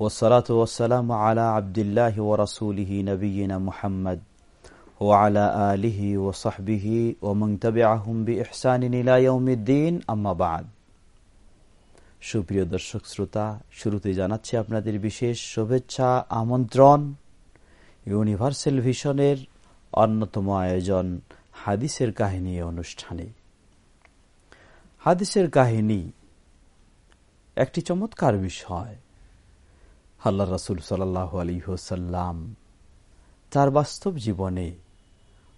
ইহসানিন আম্মাবাদ সুপ্রিয় দর্শক শ্রোতা শুরুতে জানাচ্ছি আপনাদের বিশেষ শুভেচ্ছা, আমন্ত্রণ। ইউনিভার্সাল ভিশনের অন্যতম আয়োজন হাদিসের কাহিনী অনুষ্ঠানে। হাদিসের কাহিনী একটি চমৎকার বিষয়। আল্লাহ রাসুল সাল্লাহ আলী হোসাল্লাম তার বাস্তব জীবনে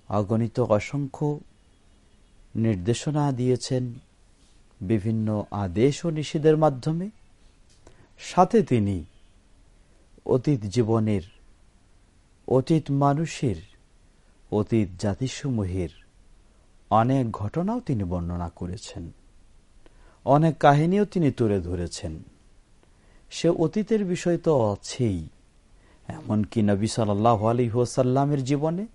অগণিত অসংখ্য নির্দেশনা দিয়েছেন, বিভিন্ন আদেশ ও নিষেধের মাধ্যমে। সাথে তিনি অতীত জীবনের অতীত মানুষের, অতীত জাতিসমূহের অনেক ঘটনাও তিনি বর্ণনা করেছেন। অনেক কাহিনীও তিনি তুলে ধরেছেন। সে অতীতের বিষয় তো আছেই। এমনকি নবী সাল্লাহ আলী হোসাল্লামের জীবনে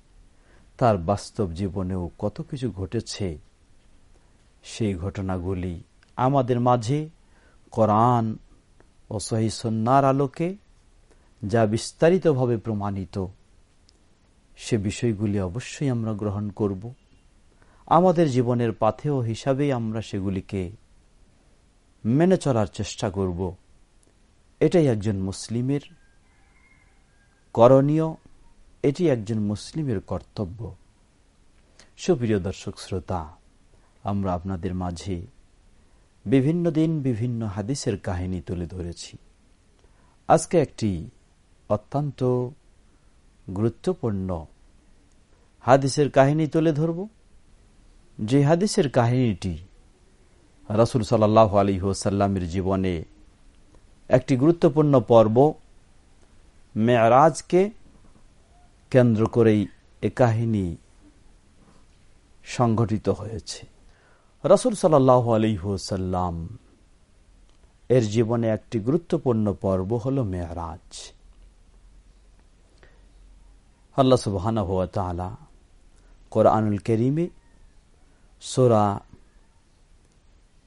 তার বাস্তব জীবনেও কত কিছু ঘটেছে। সেই ঘটনাগুলি আমাদের মাঝে কোরআন ও সহিসন্নার আলোকে যা বিস্তারিতভাবে প্রমাণিত, সে বিষয়গুলি অবশ্যই আমরা গ্রহণ করব। আমাদের জীবনের পাথেও হিসাবেই আমরা সেগুলিকে মেনে চলার চেষ্টা করব। এটাই একজন মুসলিমের করণীয়, এটি একজন মুসলিমের কর্তব্য। সুপ্রিয় দর্শক শ্রোতা, আমরা আপনাদের মাঝে বিভিন্ন দিন বিভিন্ন হাদিসের কাহিনী তুলে ধরেছি। আজকে একটি অত্যন্ত গুরুত্বপূর্ণ হাদিসের কাহিনী তুলে ধরব। যে হাদিসের কাহিনীটি রাসুল সাল্লাহ আলী হোসাল্লামের জীবনে একটি গুরুত্বপূর্ণ পর্ব মেয়ারাজকে কেন্দ্র করেই এ কাহিনী সংঘটিত হয়েছে। রসুল সাল্লাহ হোসাল্লাম এর জীবনে একটি গুরুত্বপূর্ণ পর্ব হল মেয়ারাজ। আল্লাহ সুবহান কোরআনুল করিমে সোরা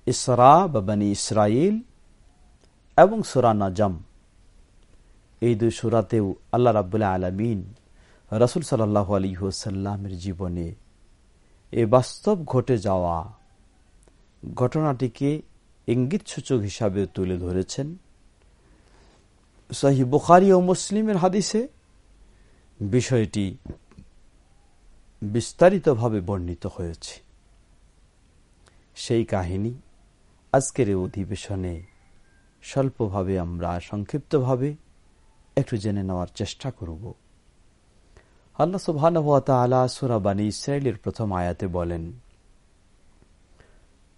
ইসরা বা বাবানি ইসরাইল এবং সোরা নাজম। এই দুই সুরাতেও আল্লাহ রাবুল্লাহ আলমিন রসুল সাল্লাহ আলী হুসাল্লামের জীবনে এ বাস্তব ঘটে যাওয়া ঘটনাটিকে ইঙ্গিতসূচক হিসাবে তুলে ধরেছেন। সাহি বুখারি ও মুসলিমের হাদিসে বিষয়টি বিস্তারিতভাবে বর্ণিত হয়েছে। সেই কাহিনী আজকের অধিবেশনে স্বল্পভাবে আমরা সংক্ষিপ্তভাবে একটু জেনে নেওয়ার চেষ্টা করব আল্লাহ সুবহান সুরাবানী ইসরায়েলের প্রথম আয়াতে বলেন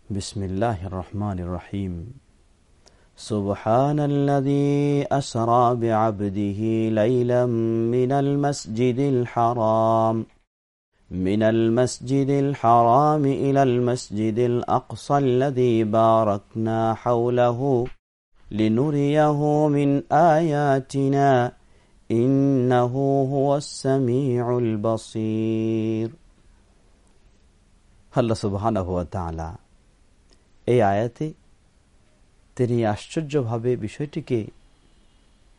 বিসমিল্লাহ রহমান রহিম سبحان الذي أسرى بعبده ليلا من المسجد الحرام من المسجد الحرام إلى المسجد الأقصى الذي باركنا حوله لنريه من آياتنا إنه هو السميع البصير আল্লাহ সুবহানাহ ওয়া তাআলা এই আয়াতে তিনি আশ্চর্যভাবে বিষয়টিকে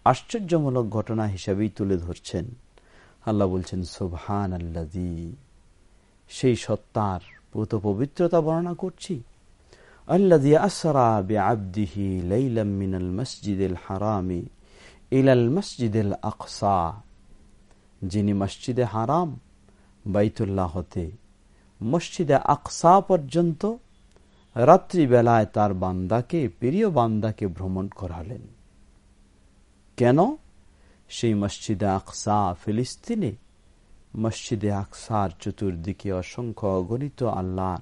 আশ্চর্যমূলক ঘটনা হিসাবেই তুলে ধরছেন আল্লাহ বলছেন সোভান আল্লাদি সেই সত্তার পুত পবিত্রতা বর্ণনা করছি আসরা বে আবদিহি লাইলাম মিনাল মসজিদুল হারামি ইলাল মসজিদুল আকসা যিনি মসজিদে হারাম, বাইতুল্লাহ হতে মসজিদে আকসা পর্যন্ত রাত্রিবেলায় তার বান্দাকে, প্রিয় বান্দাকে ভ্রমণ করালেন। কেন? সেই মসজিদে আকসা ফিলিস্তিনে, মসজিদে আকসার চতুর্দিকে অসংখ্য অগণিত আল্লাহর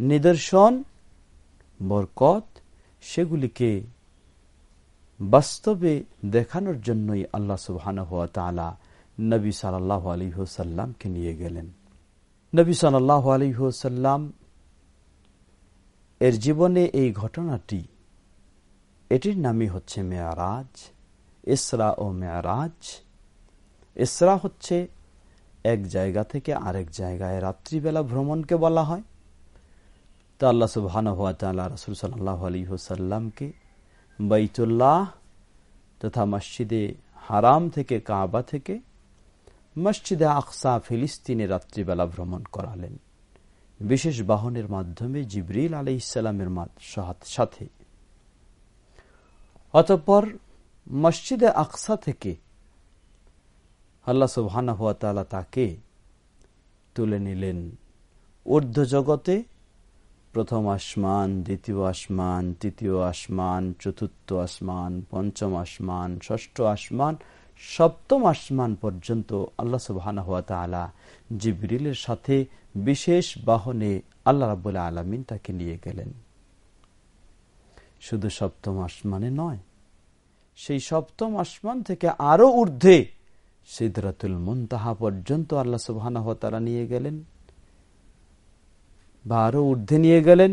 নিদর্শন বরকত সেগুলিকে বাস্তবে দেখানোর জন্যই আল্লাহ সুবহান হওয়া তালা নবী সাল্লাহ আলী হোসাল্লামকে নিয়ে গেলেন। নবী সাল্লাহ আলী হোসাল্লাম এর জীবনে এই ঘটনাটি, এটির নামই হচ্ছে মেয়ারাজ, ইসরা ও মেয়ারাজ। ইসরা হচ্ছে এক জায়গা থেকে আরেক জায়গায় রাত্রিবেলা ভ্রমণকে বলা হয়। তো আল্লাহ সুবহান হাত রসুল সাল্লাহ আলী হুসাল্লামকে বাইতুল্লাহ তথা মসজিদে হারাম থেকে কাবা থেকে মসজিদে আকসা ফিলিস্তিনে রাত্রিবেলা ভ্রমণ করালেন। বিশেষ বাহনের মাধ্যমে জিবরিল আলি ইসালামের সাথে অতঃপর মসজিদে আকসা থেকে আল্লাহ সুবহানা তালা তাকে তুলে নিলেন। ঊর্ধ্ব জগতে প্রথম আসমান, দ্বিতীয় আসমান, তৃতীয় আসমান, চতুর্থ আসমান, পঞ্চম আসমান, ষষ্ঠ আসমান, সপ্তম আসমান পর্যন্ত আল্লাহ সুবহানা হুয়া তালা জিবরিলের সাথে বিশেষ বাহনে আল্লাহ রাবুল্লাহ আলমিন তাকে নিয়ে গেলেন। শুধু সপ্তম আসমানে নয়, সেই সপ্তম আসমান থেকে আরও ঊর্ধ্বে সিদরাতুল মুনতাহা পর্যন্ত আল্লাহ সুবহানা তারা নিয়ে গেলেন। বা আরও ঊর্ধ্বে নিয়ে গেলেন,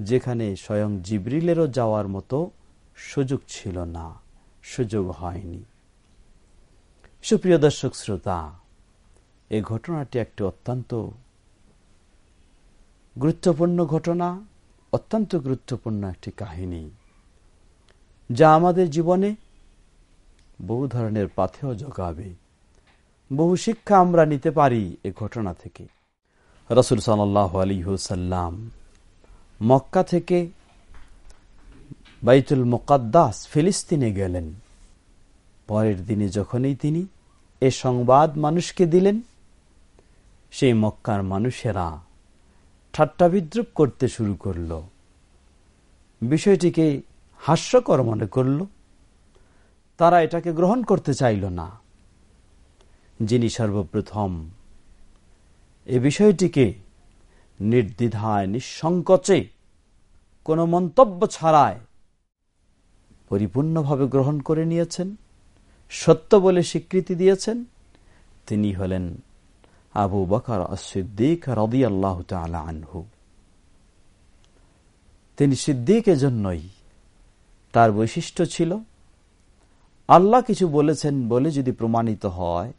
যেখানে স্বয়ং জিবরিলেরও যাওয়ার মতো সুযোগ ছিল না। সুযোগ হয়নি। সুপ্রিয় দর্শক শ্রোতা এই ঘটনাটি একটি অত্যন্ত গুরুত্বপূর্ণ ঘটনা, অত্যন্ত গুরুত্বপূর্ণ একটি কাহিনী, যা আমাদের জীবনে বহু ধরনের পাথেও জগাবে। বহু শিক্ষা আমরা নিতে পারি এ ঘটনা থেকে। রসুল সাল্লাহ আলিহসাল্লাম মক্কা থেকে বাইতুল মোকাদ্দাস ফিলিস্তিনে গেলেন। পরের দিনে যখনই তিনি এ সংবাদ মানুষকে দিলেন, সেই মক্কার মানুষেরা ঠাট্টা বিদ্রুপ করতে শুরু করল। বিষয়টিকে হাস্যকর মনে করল। তারা এটাকে গ্রহণ করতে চাইল না। যিনি সর্বপ্রথম এ বিষয়টিকে নির্দ্বিধায়, নিঃসংকোচে কোনো মন্তব্য ছাড়ায় পরিপূর্ণভাবে গ্রহণ করে নিয়েছেন, সত্য বলে স্বীকৃতি দিয়েছেন। তিনি হলেন আবু বকর সিদ্দিক রদি আল্লাহ আনহু। তিনি সিদ্দিকের জন্যই তার বৈশিষ্ট্য ছিল, আল্লাহ কিছু বলেছেন বলে যদি প্রমাণিত হয়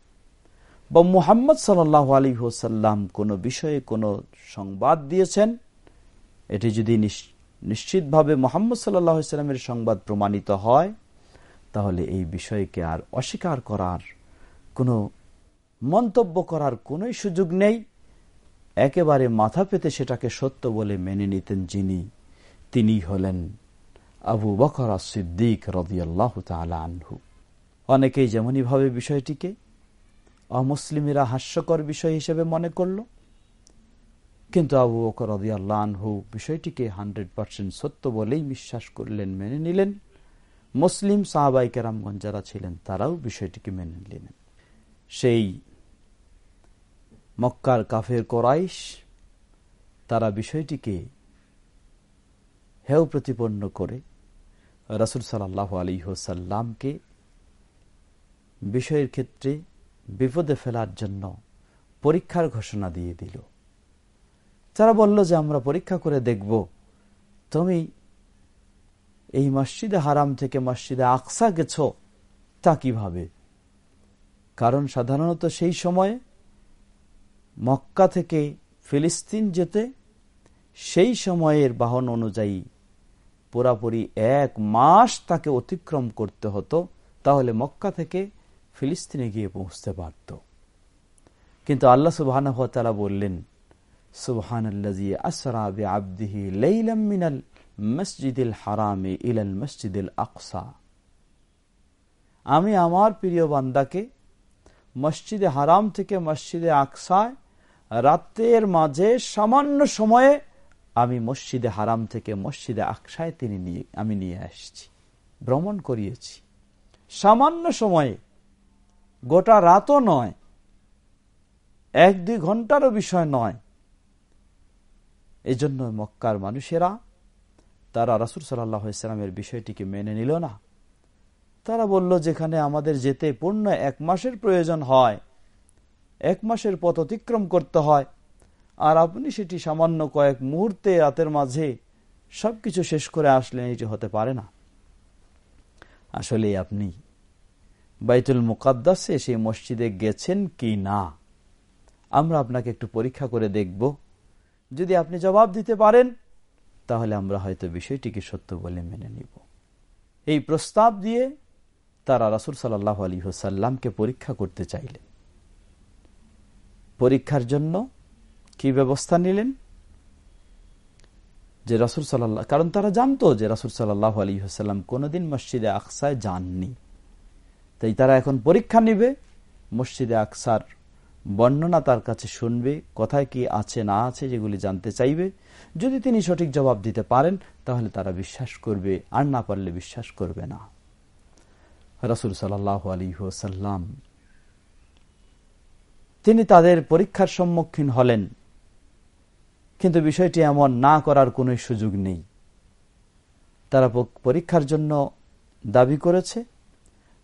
বা মুহাম্মদ সাল্লাহ আলী হোসাল্লাম কোনো বিষয়ে কোনো সংবাদ দিয়েছেন? এটি যদি নিশ্চিতভাবে মোহাম্মদ সাল্লাহ ইসলামের সংবাদ প্রমাণিত হয়, তাহলে এই বিষয়কে আর অস্বীকার করার কোনো মন্তব্য করার কোনো সুযোগ নেই। একেবারে মাথা পেতে সেটাকে সত্য বলে মেনে নিতেন যিনি তিনি হলেন আবু বকর সিদ্দিক রদিয়াল্লাহ আনহু। অনেকেই যেমনই ভাবে বিষয়টিকে অমুসলিমেরা হাস্যকর বিষয় হিসেবে মনে করল। কিন্তু আবু বকর রদিয়াল্লাহ আনহু বিষয়টিকে হান্ড্রেড পার্সেন্ট সত্য বলেই বিশ্বাস করলেন, মেনে নিলেন। মুসলিম সাহাবাই কেরামগঞ্জ যারা ছিলেন, তারাও বিষয়টিকে মেনে নিলেন। সেই মক্কার কাফের কোরাইশ, তারা বিষয়টিকে হেউ প্রতিপন্ন করে রাসুল সাল্লাহ আলী হোসাল্লামকে বিষয়ের ক্ষেত্রে বিপদে ফেলার জন্য পরীক্ষার ঘোষণা দিয়ে দিল। তারা বলল যে, আমরা পরীক্ষা করে দেখব, তুমি এই মসজিদে হারাম থেকে মসজিদে আকসা গেছ, তা কীভাবে? কারণ সাধারণত সেই সময়ে মক্কা থেকে ফিলিস্তিন যেতে সেই সময়ের বাহন অনুযায়ী পুরাপুরি এক মাস তাকে অতিক্রম করতে হতো। তাহলে মক্কা থেকে ফিলিস্তিনে গিয়ে পৌঁছতে পারত কিন্তু আল্লাহ সুবাহ বললেন সুবহান আমি আমার প্রিয় বান্দাকে মসজিদে হারাম থেকে মসজিদে আকসায় রাতের মাঝে সামান্য সময়ে আমি মসজিদে হারাম থেকে মসজিদে আকসায় তিনি নিয়ে, আমি নিয়ে আসছি, ভ্রমণ করিয়েছি। সামান্য সময়ে গোটা রাতও নয়, এক দুই ঘন্টারও বিষয় নয়। এই জন্য মক্কার মানুষেরা, তারা রাসুল সাল্লাহ ইসলামের বিষয়টিকে মেনে নিল না। তারা বলল, যেখানে আমাদের যেতে পূর্ণ এক মাসের প্রয়োজন হয়, এক মাসের পথ অতিক্রম করতে হয়, আর আপনি সেটি সামান্য কয়েক মুহূর্তে রাতের মাঝে সবকিছু শেষ করে আসলেন, এটি হতে পারে না। আসলে আপনি বাইতুল মুকাদ্দাসে সেই মসজিদে গেছেন কি না? আমরা আপনাকে একটু পরীক্ষা করে দেখব। যদি আপনি জবাব দিতে পারেন, তাহলে আমরা হয়তো বিষয়টিকে সত্য বলে মেনে নিব। এই প্রস্তাব দিয়ে তারা রাসুল সাল্লাহ আলী হোসাল্লামকে পরীক্ষা করতে চাইলেন। পরীক্ষার জন্য কি ব্যবস্থা নিলেন? যে রাসুল সাল্লাহ কারণ তারা জানতো যে রাসুল সাল্লাহ আলী হাসাল্লাম কোনোদিন মসজিদে আকসায় যাননি। তাই তারা এখন পরীক্ষা নিবে। মসজিদে আকসার বর্ণনা তার কাছে শুনবে, কোথায় কি আছে না আছে যেগুলি জানতে চাইবে। যদি তিনি সঠিক জবাব দিতে পারেন, তাহলে তারা বিশ্বাস করবে, আর না পারলে বিশ্বাস করবে না। রাসুল সাল্লাহ সাল্লাম তিনি তাদের পরীক্ষার সম্মুখীন হলেন। কিন্তু বিষয়টি এমন না করার কোন সুযোগ নেই। তারা পরীক্ষার জন্য দাবি করেছে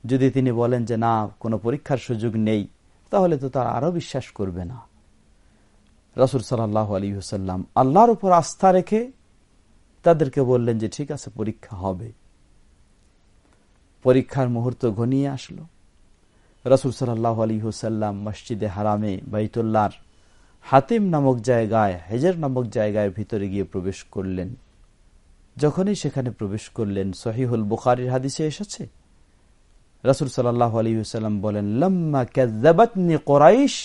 যদি তিনি বলেন যে, না, কোনো পরীক্ষার সুযোগ নেই, তাহলে তো তারা আরও বিশ্বাস করবে না। রসুল সাল্লাহ আলী হুসাল্লাম আল্লাহর উপর আস্থা রেখে তাদেরকে বললেন যে, ঠিক আছে, পরীক্ষা হবে। পরীক্ষার মুহূর্ত ঘনিয়ে আসলো। রসুল সাল্লাহ আলী হুসাল্লাম মসজিদে হারামে বাইতুল্লার হাতিম নামক জায়গায়, হেজের নামক জায়গায় ভিতরে গিয়ে প্রবেশ করলেন। যখনই সেখানে প্রবেশ করলেন, সহিহুল বুখারির হাদিসে এসেছে রসুল সাল্লাহ আলী বলেন, লম্মা ক্যাজাবাতনি কোরাইশ।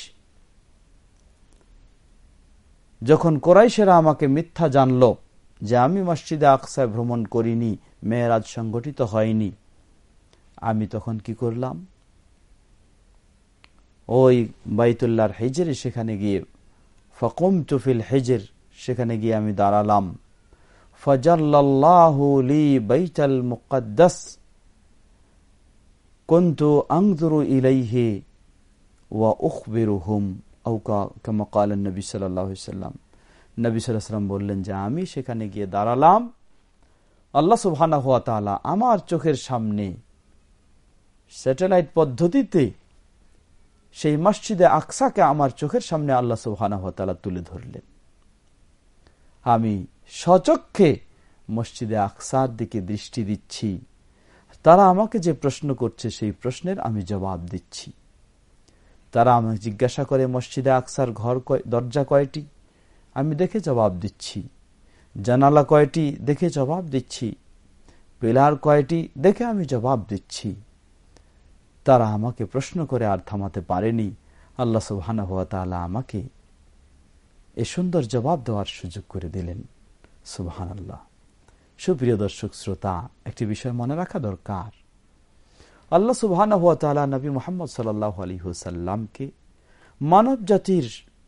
যখন কোরাইশেরা আমাকে মিথ্যা জানল যে আমি মসজিদে আকসায় ভ্রমণ করিনি, মেয়েরাজ সংগঠিত হয়নি, আমি তখন কি করলাম? ওই বাইতুল্লাহর হেজেরে সেখানে গিয়ে ফকুম তুফিল হেজের, সেখানে গিয়ে আমি দাঁড়ালাম। ফজাল্লাহুলি বাইতাল মুকদ্দাস কন্তু আংদুরু ইলাইহে ওয়া উখবিরুহুম আউকা কামা কালেন নবী সাল্লাহ সাল্লাম নবী সাল্লাম বললেন যে, আমি সেখানে গিয়ে দাঁড়ালাম। আল্লাহ সুবহানা হুয়া তালা আমার চোখের সামনে স্যাটেলাইট পদ্ধতিতে সেই মসজিদে আকসাকে আমার চোখের সামনে আল্লাহ সুবহানা হুয়া তালা তুলে ধরলেন। আমি সচক্ষে মসজিদে আকসার দিকে দৃষ্টি দিচ্ছি। তারা আমাকে যে প্রশ্ন করছে, সেই প্রশ্নের আমি জবাব দিচ্ছি। তারা আমাকে জিজ্ঞাসা করে, মসজিদে আকসার ঘর দরজা কয়টি? আমি দেখে জবাব দিচ্ছি। জানালা কয়টি? দেখে জবাব দিচ্ছি। পিলার কয়টি? দেখে আমি জবাব দিচ্ছি। তারা আমাকে প্রশ্ন করে, আর থামাতে পারেনি? আল্লাহ তালা আমাকে এ সুন্দর জবাব দেওয়ার সুযোগ করে দিলেন। সুবহান আল্লাহ সুপ্রিয় দর্শক শ্রোতা, একটি বিষয় মনে রাখা দরকার। আল্লাহ তালা নবী মোহাম্মদ সাল্লাহ আলী হুসাল্লামকে মানব জাতির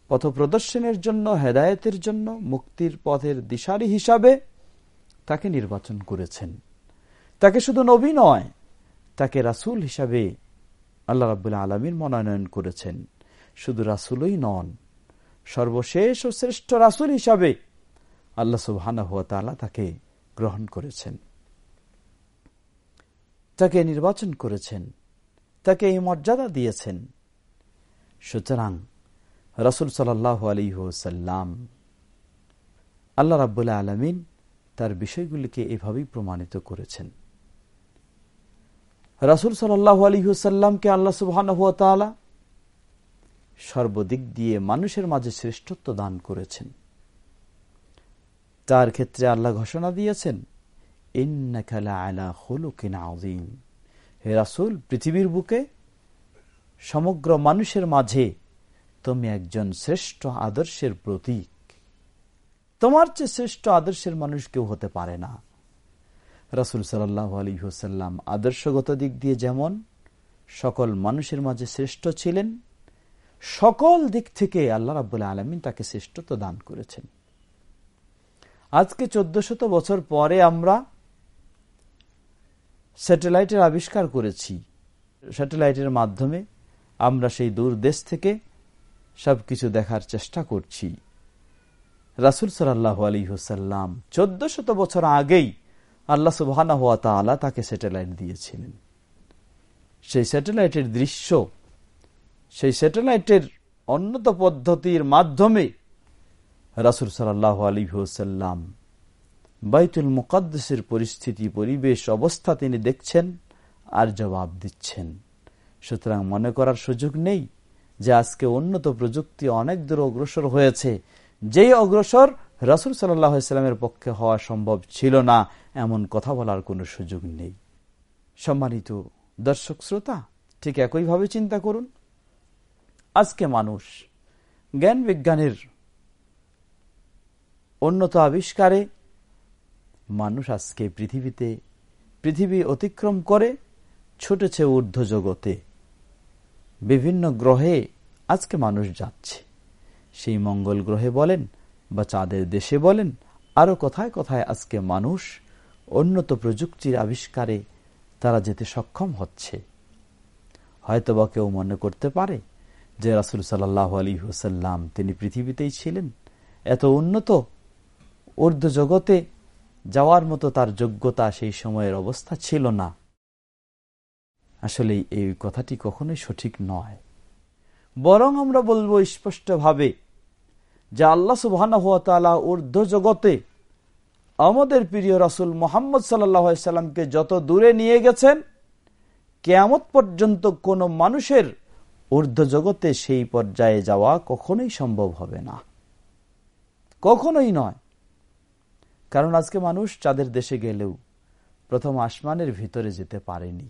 পথ প্রদর্শনের জন্য, হেদায়তের জন্য, মুক্তির পথের দিশারি হিসাবে তাকে নির্বাচন করেছেন। তাকে শুধু নবী নয়, তাকে রাসুল হিসাবে আল্লাহ রাবুল্লাহ আলমীর মনোনয়ন করেছেন। শুধু রাসুলই নন, সর্বশেষ ও শ্রেষ্ঠ রাসুল হিসাবে আল্লাহ তালা তাকে গ্রহণ করেছেন। তাকে নির্বাচন করেছেন। তাকে এই মর্যাদা দিয়েছেন। সুতরাং রসুল সাল্লাহ আলী সাল্লাম আল্লাহ রাবুল্লাহ আলমিন তার বিষয়গুলিকে এভাবেই প্রমাণিত করেছেন। রাসুল সাল্লাহ আলী হুসাল্লামকে আল্লাহ সুবহান সর্বদিক দিয়ে মানুষের মাঝে শ্রেষ্ঠত্ব দান করেছেন। তার ক্ষেত্রে আল্লাহ ঘোষণা দিয়েছেন হে রাসুল, পৃথিবীর বুকে সমগ্র মানুষের মাঝে তুমি একজন শ্রেষ্ঠ আদর্শের প্রতীক। তোমার চেয়ে শ্রেষ্ঠ আদর্শের মানুষ কেউ হতে পারে না। রাসুল সাল্লাহ আলী হুসাল্লাম আদর্শগত দিক দিয়ে যেমন সকল মানুষের মাঝে শ্রেষ্ঠ ছিলেন, সকল দিক থেকে আল্লাহ রাবুল্লাহ আলমিন তাকে শ্রেষ্ঠত্ব দান করেছেন। আজকে চোদ্দশত বছর পরে আমরা স্যাটেলাইটের আবিষ্কার করেছি। স্যাটেলাইটের মাধ্যমে আমরা সেই দূর দেশ থেকে সবকিছু দেখার চেষ্টা করছি। রাসুল সাল্লাহ আলী হুসাল্লাম চোদ্দ শত বছর আগেই আল্লাহ সুবাহ তাকে স্যাটেলাইট দিয়েছিলেন। সেই স্যাটেলাইটের দৃশ্য, সেই স্যাটেলাইটের অন্যত পদ্ধতির মাধ্যমে রাসুল সাল্লাহ আলী হুসাল্লাম বাইতুল মুকাদ্দেসের পরিস্থিতি, পরিবেশ, অবস্থা তিনি দেখছেন আর জবাব দিচ্ছেন। সুতরাং মনে করার সুযোগ নেই যে আজকে উন্নত প্রযুক্তি অনেক দূর অগ্রসর হয়েছে। যেই অগ্রসর রাসুল সাল্লামের পক্ষে হওয়া সম্ভব ছিল না, এমন কথা বলার কোনো সুযোগ নেই। সম্মানিত দর্শক শ্রোতা, ঠিক একইভাবে চিন্তা করুন। আজকে মানুষ জ্ঞান বিজ্ঞানের উন্নত আবিষ্কারে মানুষ আজকে পৃথিবীতে, পৃথিবী অতিক্রম করে ছুটেছে ঊর্ধ্ব জগতে। বিভিন্ন গ্রহে আজকে মানুষ যাচ্ছে। সেই মঙ্গল গ্রহে বলেন বা চাঁদের দেশে বলেন, আরও কথায় কথায় আজকে মানুষ উন্নত প্রযুক্তির আবিষ্কারে তারা যেতে সক্ষম হচ্ছে। হয়তোবা কেউ মনে করতে পারে যে রাসুল সাল্লাহ আলী হুসাল্লাম তিনি পৃথিবীতেই ছিলেন। এত উন্নত ঊর্ধ্ব জগতে যাওয়ার মতো তার যোগ্যতা সেই সময়ের অবস্থা ছিল না। আসলে এই কথাটি কখনোই সঠিক নয়। বরং আমরা বলব স্পষ্টভাবে যে আল্লাহ সুবাহ ঊর্ধ্ব জগতে আমাদের প্রিয় রাসুল মোহাম্মদ সাল্লামকে যত দূরে নিয়ে গেছেন, কেয়ামত পর্যন্ত কোন মানুষের ঊর্ধ্ব জগতে সেই পর্যায়ে যাওয়া কখনোই সম্ভব হবে না। কখনোই নয়। কারণ আজকে মানুষ চাঁদের দেশে গেলেও প্রথম আসমানের ভিতরে যেতে পারেনি।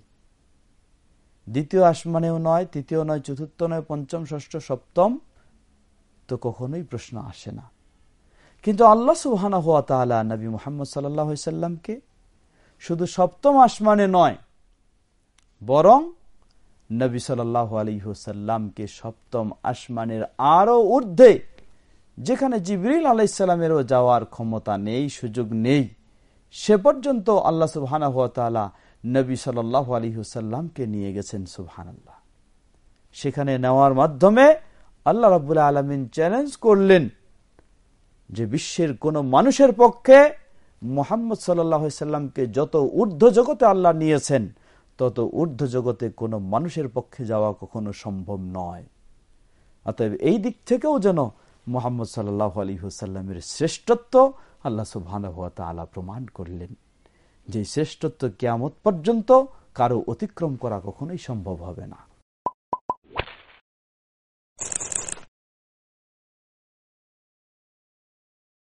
দ্বিতীয় আসমানেও নয়, তৃতীয় নয়, চতুর্থ নয়, পঞ্চম, ষষ্ঠ, সপ্তম তো কখনোই প্রশ্ন আসে না। কিন্তু আল্লাহ সুহানা হওয়া তালা নবী মোহাম্মদ সাল্লামকে শুধু সপ্তম আসমানে নয়, বরং নবী সাল্লাহ আলী হুসাল্লামকে সপ্তম আসমানের আরও ঊর্ধ্বে যেখানে জিবরিল আলাইসাল্লামেরও যাওয়ার ক্ষমতা নেই, সুযোগ নেই, সে পর্যন্ত আল্লাহ সুবহানা হাত নবী সাল্লাহ আলী হুসাল্লামকে নিয়ে গেছেন সুবহান আল্লাহ সেখানে নেওয়ার মাধ্যমে আল্লাহ রাবুল্লাহ আলমিন চ্যালেঞ্জ করলেন যে বিশ্বের কোন মানুষের পক্ষে মোহাম্মদ সাল্লামকে যত ঊর্ধ্ব জগতে আল্লাহ নিয়েছেন, তত ঊর্ধ্ব জগতে কোনো মানুষের পক্ষে যাওয়া কখনো সম্ভব নয়। অতএব এই দিক থেকেও যেন মোহাম্মদ সাল্লাহ আলী হুসাল্লামের শ্রেষ্ঠত্ব আল্লাহ সুবহান আলা প্রমাণ করলেন। যে শ্রেষ্ঠত্ব কেয়ামত পর্যন্ত কারও অতিক্রম করা কখনোই সম্ভব হবে না।